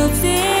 guilty